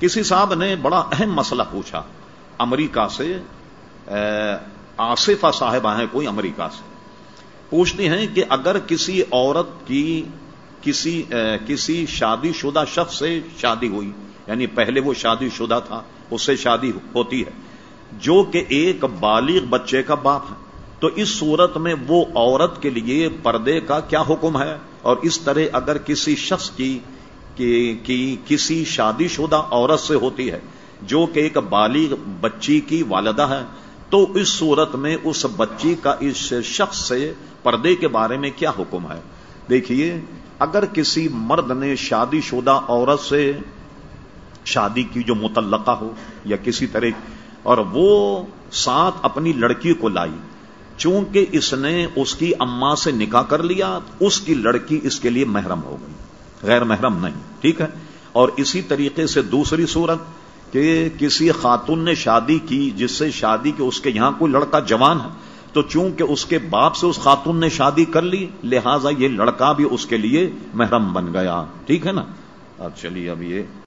کسی صاحب نے بڑا اہم مسئلہ پوچھا، امریکہ سے آصفہ صاحبہ ہیں کوئی امریکہ سے۔ پوچھتے ہیں کہ اگر کسی عورت کی، کسی کسی شادی شدہ شخص سے شادی ہوئی یعنی پہلے وہ شادی شدہ تھا، اس سے شادی ہوتی ہے، جو کہ ایک بالغ بچے کا باپ ہے، تو اس صورت میں وہ عورت کے لیے پردے کا کیا حکم ہے؟ اور اس طرح اگر کسی شخص کی کی کسی شادی شدہ عورت سے ہوتی ہے، جو کہ ایک بالغ بچی کی والدہ ہے، تو اس صورت میں اس بچی کا اس شخص سے پردے کے بارے میں کیا حکم ہے؟ دیکھیے، اگر کسی مرد نے شادی شدہ عورت سے شادی کی جو متعلقہ ہو یا کسی طرح، اور وہ ساتھ اپنی لڑکی کو لائی، چونکہ اس نے اس کی اما سے نکاح کر لیا، اس کی لڑکی اس کے لیے محرم ہو گئی۔ غیر محرم نہیں، ٹھیک ہے؟ اور اسی طریقے سے دوسری صورت کہ کسی خاتون نے شادی کی، جس سے شادی کے اس کے یہاں کوئی لڑکا جوان ہے، تو چونکہ اس کے باپ سے اس خاتون نے شادی کر لی، لہذا یہ لڑکا بھی اس کے لیے محرم بن گیا، ٹھیک ہے نا؟ اب چلیے، اب یہ